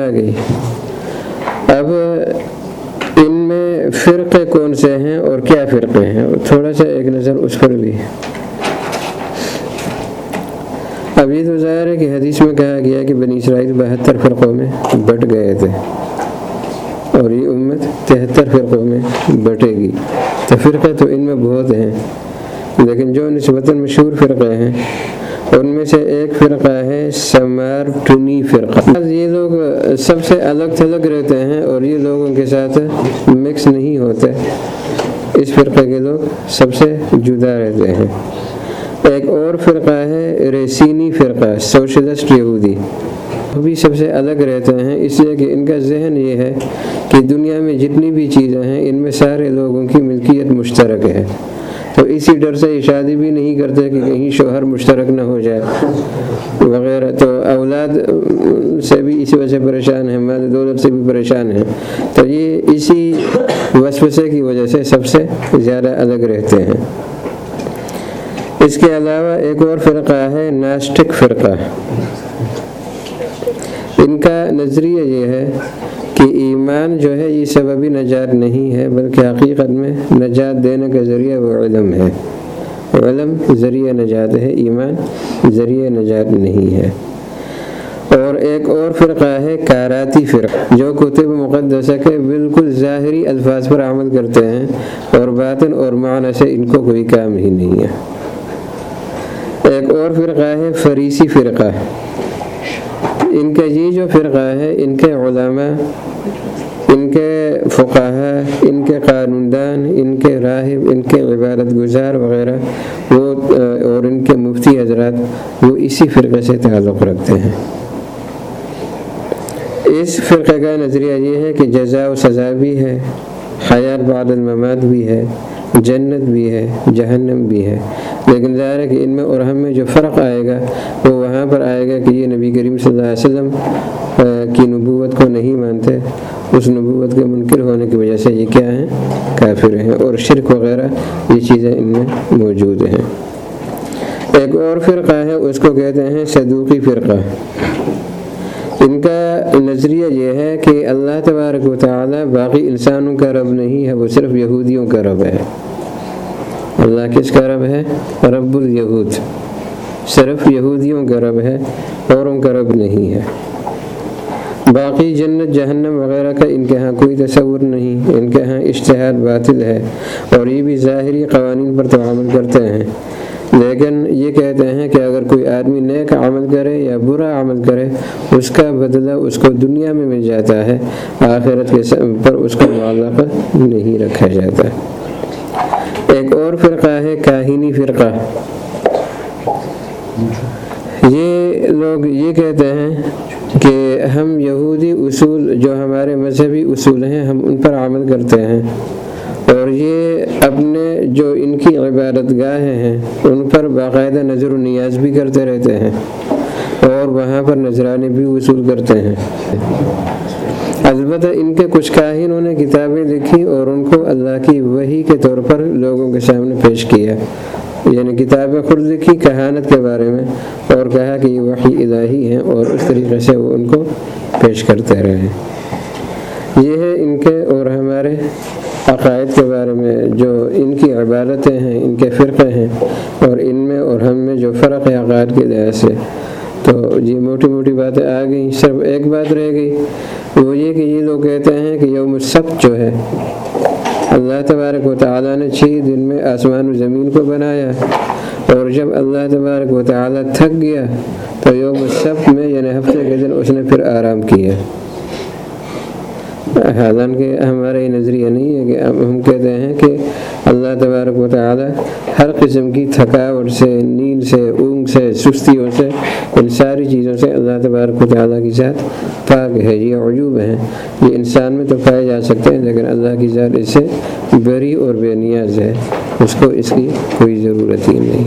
آ گئی۔ اب ان میں فرقے کون سے ہیں اور کیا فرقے ہیں؟ تھوڑا سا ایک نظر اس پر بھی۔ اب یہ تو ظاہر ہے کہ حدیث میں کہا گیا کہ بنی اسرائیل بہتر فرقوں میں بٹ گئے تھے اور یہ امت تہتر فرقوں میں بٹے گی۔ تو فرقے تو ان میں بہت ہیں، لیکن جو نسبتاً مشہور فرقے ہیں ان میں سے ایک فرقہ ہے سمارٹنی فرقہ۔ یہ لوگ سب سے الگ تھلگ رہتے ہیں اور یہ لوگوں کے ساتھ مکس نہیں ہوتے۔ اس فرقے کے لوگ سب سے جدا رہتے ہیں۔ ایک اور فرقہ ہے ریسینی فرقہ، سوشلسٹ یہودی۔ وہ بھی سب سے الگ رہتے ہیں، اس لیے کہ ان کا ذہن یہ ہے کہ دنیا میں جتنی بھی چیزیں ہیں، ان میں سارے لوگوں کی ملکیت مشترک ہے۔ تو اسی ڈر سے یہ شادی بھی نہیں کرتے کہ کہیں شوہر مشترک نہ ہو جائے۔ وغیرہ تو اولاد سے بھی اسی وجہ سے پریشان ہیں مال دولت سے بھی پریشان ہیں۔ تو یہ اسی وسوسے کی وجہ سے سب سے زیادہ الگ رہتے ہیں۔ اس کے علاوہ ایک اور فرقہ ہے ناسٹک فرقہ۔ ان کا نظریہ یہ ہے کہ ایمان جو ہے یہ سببی نجات نہیں ہے، بلکہ حقیقت میں نجات دینے کا ذریعہ وہ علم ہے۔ علم ذریعہ نجات ہے، ایمان ذریعہ نجات نہیں ہے۔ اور ایک اور فرقہ ہے کاراتی فرقہ جو کتب مقدسہ کے بالکل ظاہری الفاظ پر عمل کرتے ہیں اور باطن اور معنی سے ان کو کوئی کام ہی نہیں ہے۔ ایک اور فرقہ ہے فریسی فرقہ۔ ان کا یہ جو فرقہ ہے، ان کے علماء، ان کے فقاہ ان کے قانون دان ان کے راہب، ان کے عبادت گزار وغیرہ، وہ اور ان کے مفتی حضرات، وہ اسی فرقے سے تعلق رکھتے ہیں۔ اس فرقے کا نظریہ یہ ہے کہ جزا و سزا بھی ہے، حیات بعد المماد بھی ہے، جنت بھی ہے، جہنم بھی ہے۔ لیکن ظاہر ہے کہ ان میں اور ہم میں جو فرق آئے گا، وہ وہاں پر آئے گا کہ یہ نبی کریم صلی اللہ علیہ وسلم کی نبوت کو نہیں مانتے، اس نبوت کے منکر ہونے کی وجہ سے یہ کیا ہیں؟ کافر ہیں اور شرک وغیرہ، یہ چیزیں ان میں موجود ہیں۔ ایک اور فرقہ ہے، اس کو کہتے ہیں صدوقی فرقہ۔ ان کا نظریہ یہ ہے کہ اللہ تبارک و تعالی باقی انسانوں کا رب نہیں ہے، وہ صرف یہودیوں کا رب ہے۔ اللہ کس کا رب ہے؟ رب الیہود صرف یہودیوں کا رب ہے اوروں کا رب نہیں ہے۔ باقی جنت، جہنم وغیرہ کا ان کے ہاں کوئی تصور نہیں، ان کے ہاں اشتہار باطل ہے اور یہ بھی ظاہری قوانین پر تعامل کرتے ہیں۔ لیکن یہ کہتے ہیں کہ اگر کوئی آدمی نیک عمل کرے یا برا عمل کرے، اس کا بدلہ اس کو دنیا میں مل جاتا ہے، آخرت کے پر اس کا معلق نہیں رکھا جاتا۔ ایک اور فرقہ ہے کاہینی فرقہ۔ یہ لوگ یہ کہتے ہیں کہ ہم یہودی اصول جو ہمارے مذہبی اصول ہیں، ہم ان پر عمل کرتے ہیں۔ اور یہ اپنے جو ان کی عبادت گاہیں ہیں، ان پر باقاعدہ نظر و نیاز بھی کرتے رہتے ہیں۔ اور وہاں پر نذرانے بھی وصول کرتے ہیں۔ البتہ ان کے کچھ کاہنوں نے کتابیں لکھی اور ان کو اللہ کی وہی کے طور پر لوگوں کے سامنے پیش کیا۔ یعنی کتابیں خود لکھی کہانت کے بارے میں اور کہا کہ یہ وحی الہی ہیں اور اس طریقے سے وہ ان کو پیش کرتے رہے۔ یہ ہے ان کے اور ہمارے عقائد کے بارے میں جو ان کی عبادتیں ہیں، ان کے فرقے ہیں اور ان میں اور ہم میں جو فرق ہے عقائد کے لحاظ سے۔ تو یہ موٹی موٹی باتیں آ گئیں، صرف ایک بات رہ گئی، وہ یہ کہ یہ لوگ کہتے ہیں کہ یوم سب جو ہے اللہ تبارک و تعالیٰ نے چھ دن میں آسمان و زمین کو بنایا اور جب اللہ تبارک و تعالیٰ تھک گیا تو یوم سب میں یعنی ہفتے کے دن اس نے پھر آرام کیا۔ حالانکہ ہمارا یہ نظریہ نہیں ہے کہ ہم کہتے ہیں کہ اللہ تبارک و تعالی ہر قسم کی تھکاوٹ سے، نیند سے، اونگ سے، سستیوں سے، ان ساری چیزوں سے اللہ تبارک و تعالیٰ کی ذات پاک ہے۔ یہ عجوب ہیں۔ یہ انسان میں تو پائے جا سکتے ہیں، لیکن اللہ کی ذات اس سے بری اور بے نیاز ہے۔ اس کو اس کی کوئی ضرورت ہی نہیں۔